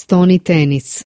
Stoni tenis.